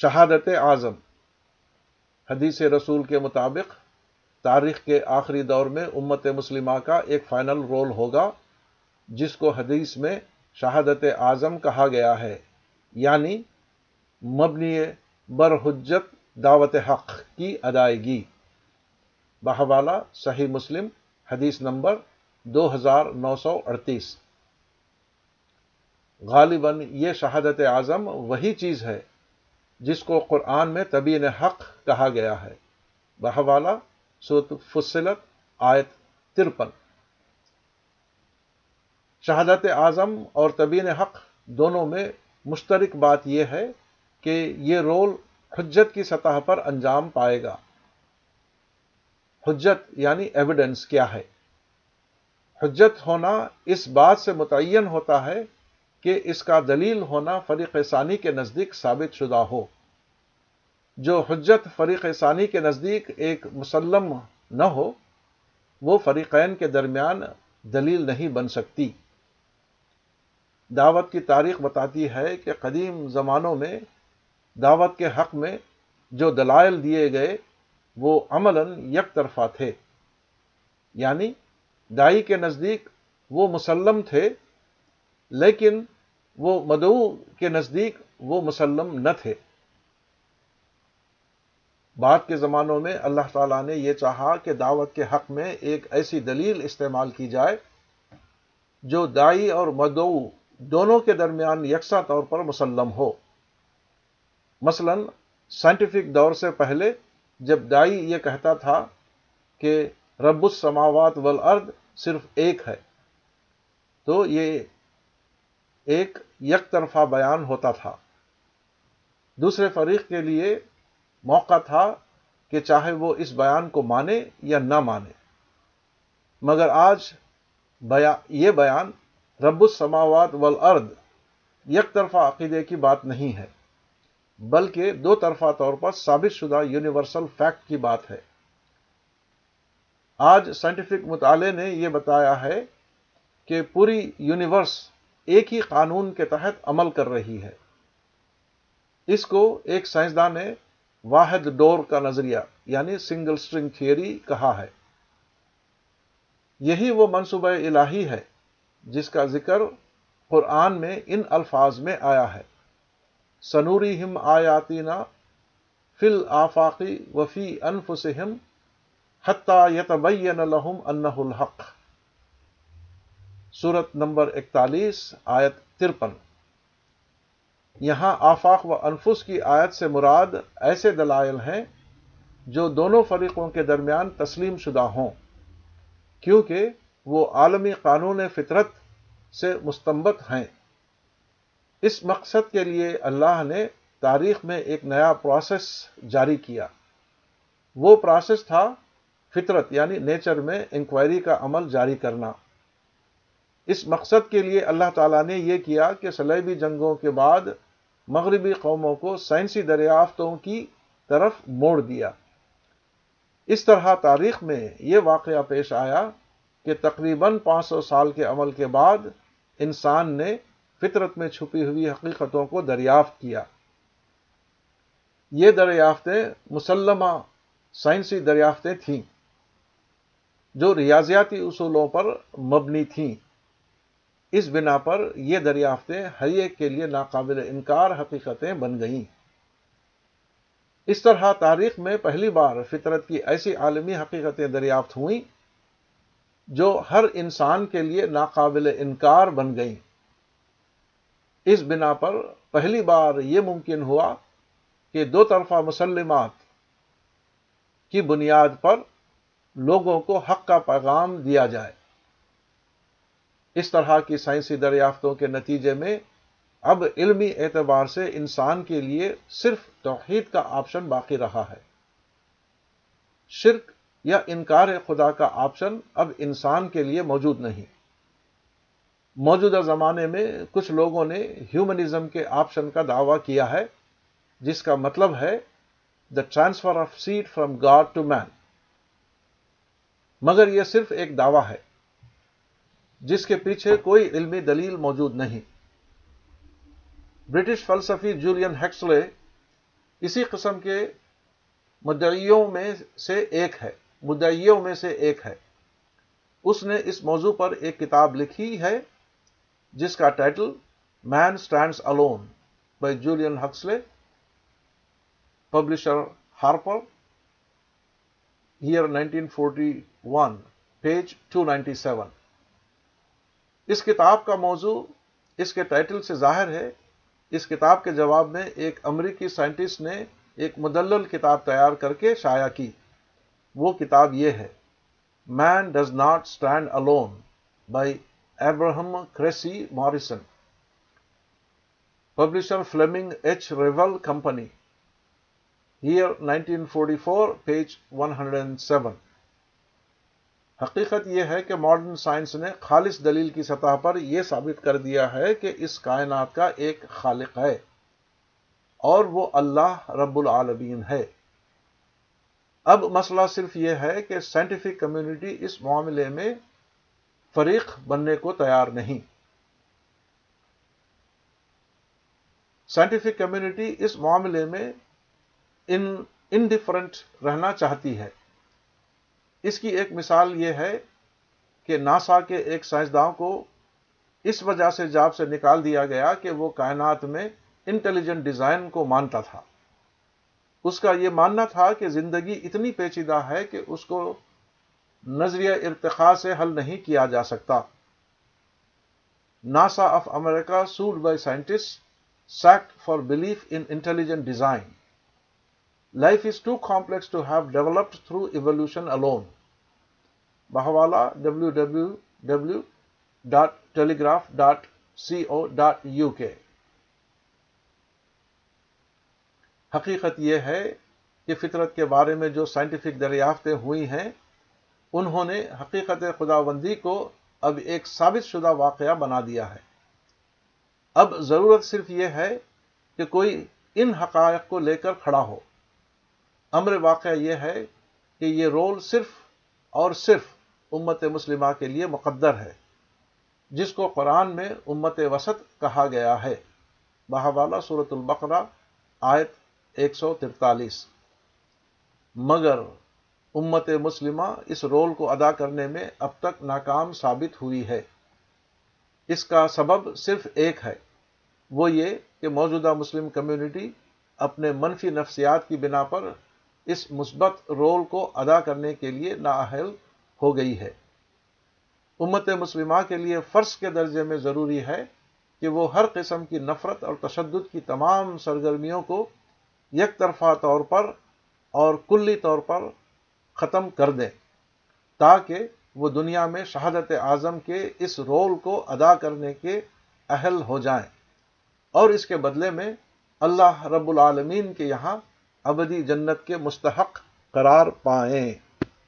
شہادت اعظم، حدیث رسول کے مطابق تاریخ کے آخری دور میں امت مسلمہ کا ایک فائنل رول ہوگا، جس کو حدیث میں شہادت اعظم کہا گیا ہے یعنی مبنی برحجت دعوت حق کی ادائیگی۔ بحوالہ صحیح مسلم، حدیث نمبر دو ہزار نو سو اڑتیس۔ غالباً یہ شہادت اعظم وہی چیز ہے جس کو قرآن میں طبین حق کہا گیا ہے۔ بحوالہ سوت فصلت آیت ترپن۔ شہادت اعظم اور طبین حق دونوں میں مشترک بات یہ ہے کہ یہ رول حجت کی سطح پر انجام پائے گا۔ حجت یعنی ایویڈنس کیا ہے۔ حجت ہونا اس بات سے متعین ہوتا ہے کہ اس کا دلیل ہونا فریق ثانی کے نزدیک ثابت شدہ ہو۔ جو حجت فریق ثانی کے نزدیک ایک مسلم نہ ہو، وہ فریقین کے درمیان دلیل نہیں بن سکتی۔ دعوت کی تاریخ بتاتی ہے کہ قدیم زمانوں میں دعوت کے حق میں جو دلائل دیے گئے، وہ عملاً یک طرفہ تھے۔ یعنی دائی کے نزدیک وہ مسلم تھے، لیکن وہ مدعو کے نزدیک وہ مسلم نہ تھے۔ بعد کے زمانوں میں اللہ تعالیٰ نے یہ چاہا کہ دعوت کے حق میں ایک ایسی دلیل استعمال کی جائے جو دائی اور مدعو دونوں کے درمیان یکساں طور پر مسلم ہو۔ مثلا سائنٹیفک دور سے پہلے جب دائی یہ کہتا تھا کہ رب السماوات والارض صرف ایک ہے، تو یہ ایک یک طرفہ بیان ہوتا تھا۔ دوسرے فریق کے لیے موقع تھا کہ چاہے وہ اس بیان کو مانے یا نہ مانے۔ مگر آج یہ بیان رب السماوات والارض یک طرفہ عقیدے کی بات نہیں ہے، بلکہ دو طرفہ طور پر ثابت شدہ یونیورسل فیکٹ کی بات ہے۔ آج سائنٹیفک مطالعے نے یہ بتایا ہے کہ پوری یونیورس ایک ہی قانون کے تحت عمل کر رہی ہے۔ اس کو ایک سائنسدان نے واحد ڈور کا نظریہ یعنی سنگل سٹرنگ تھیوری کہا ہے۔ یہی وہ منصوبہ الہی ہے جس کا ذکر قرآن میں ان الفاظ میں آیا ہے۔ سنوری ہم آیاتینا فل آفاقی وفی انفسم حتہ یتبین لہم انہ الحق۔ سورت نمبر اکتالیس، آیت ترپن۔ یہاں آفاق و انفس کی آیت سے مراد ایسے دلائل ہیں جو دونوں فریقوں کے درمیان تسلیم شدہ ہوں، کیونکہ وہ عالمی قانون فطرت سے مستمت ہیں۔ اس مقصد کے لیے اللہ نے تاریخ میں ایک نیا پروسیس جاری کیا۔ وہ پروسیس تھا فطرت یعنی نیچر میں انکوائری کا عمل جاری کرنا۔ اس مقصد کے لیے اللہ تعالیٰ نے یہ کیا کہ سلیبی جنگوں کے بعد مغربی قوموں کو سائنسی دریافتوں کی طرف موڑ دیا۔ اس طرح تاریخ میں یہ واقعہ پیش آیا کہ تقریباً پانچ سو سال کے عمل کے بعد انسان نے فطرت میں چھپی ہوئی حقیقتوں کو دریافت کیا۔ یہ دریافتیں مسلمہ سائنسی دریافتیں تھیں جو ریاضیاتی اصولوں پر مبنی تھیں۔ اس بنا پر یہ دریافتیں ہر ایک کے لیے ناقابل انکار حقیقتیں بن گئیں۔ اس طرح تاریخ میں پہلی بار فطرت کی ایسی عالمی حقیقتیں دریافت ہوئیں جو ہر انسان کے لیے ناقابل انکار بن گئیں۔ اس بنا پر پہلی بار یہ ممکن ہوا کہ دو طرفہ مسلمات کی بنیاد پر لوگوں کو حق کا پیغام دیا جائے۔ اس طرح کی سائنسی دریافتوں کے نتیجے میں اب علمی اعتبار سے انسان کے لیے صرف توحید کا آپشن باقی رہا ہے۔ شرک یا انکار خدا کا آپشن اب انسان کے لیے موجود نہیں۔ موجودہ زمانے میں کچھ لوگوں نے ہیومنزم کے آپشن کا دعویٰ کیا ہے، جس کا مطلب ہے the transfer of seat from God to man مگر یہ صرف ایک دعویٰ ہے۔ جس کے پیچھے کوئی علمی دلیل موجود نہیں۔ برٹش فلسفی جولین ہیکسلے اسی قسم کے مدعیوں میں سے ایک ہے، مدعیوں میں سے ایک ہے۔ اس نے اس موضوع پر ایک کتاب لکھی ہے، جس کا title man stands alone by Julian Huxley publisher Harper year nineteen forty one page two ninety seven اس کتاب کا موضوع اس کے ٹائٹل سے ظاہر ہے۔ اس کتاب کے جواب میں ایک امریکی سائنٹسٹ نے ایک مدلل کتاب تیار کر کے شائع کی۔ وہ کتاب یہ ہے man does not stand alone by Abraham Cressy Morrison publisher Fleming H Revell company year nineteen forty four page one hundred seven حقیقت یہ ہے کہ ماڈرن سائنس نے خالص دلیل کی سطح پر یہ ثابت کر دیا ہے کہ اس کائنات کا ایک خالق ہے اور وہ اللہ رب العالمین ہے۔ اب مسئلہ صرف یہ ہے کہ سائنٹیفک کمیونٹی اس معاملے میں فریق بننے کو تیار نہیں۔ سائنٹیفک کمیونٹی اس معاملے میں ان انڈیفرنٹ رہنا چاہتی ہے۔ اس کی ایک مثال یہ ہے کہ ناسا کے ایک سائنسداں کو اس وجہ سے جاب سے نکال دیا گیا کہ وہ کائنات میں انٹیلیجنٹ ڈیزائن کو مانتا تھا۔ اس کا یہ ماننا تھا کہ زندگی اتنی پیچیدہ ہے کہ اس کو نظریہ ارتقاء سے حل نہیں کیا جا سکتا۔ NASA of America sued by scientist sacked for belief in intelligent design. Life is too complex to have developed through evolution alone بہوالا W W W dot telegraph dot C O dot U K حقیقت یہ ہے کہ فطرت کے بارے میں جو scientific دریافتیں ہوئی ہیں، انہوں نے حقیقت خدا بندی کو اب ایک ثابت شدہ واقعہ بنا دیا ہے۔ اب ضرورت صرف یہ ہے کہ کوئی ان حقائق کو لے کر کھڑا ہو۔ امر واقعہ یہ ہے کہ یہ رول صرف اور صرف امت مسلمہ کے لیے مقدر ہے، جس کو قرآن میں امت وسط کہا گیا ہے۔ بہوالا صورت البقرہ، آیت ایک سو ترتالیس مگر امت مسلمہ اس رول کو ادا کرنے میں اب تک ناکام ثابت ہوئی ہے۔ اس کا سبب صرف ایک ہے، وہ یہ کہ موجودہ مسلم کمیونٹی اپنے منفی نفسیات کی بنا پر اس مثبت رول کو ادا کرنے کے لیے نااہل ہو گئی ہے۔ امت مسلمہ کے لیے فرض کے درجے میں ضروری ہے کہ وہ ہر قسم کی نفرت اور تشدد کی تمام سرگرمیوں کو یک طرفہ طور پر اور کلی طور پر ختم کر دیں تاکہ وہ دنیا میں شہادت اعظم کے اس رول کو ادا کرنے کے اہل ہو جائیں۔ اور اس کے بدلے میں اللہ رب العالمین کے یہاں ابدی جنت کے مستحق قرار پائیں۔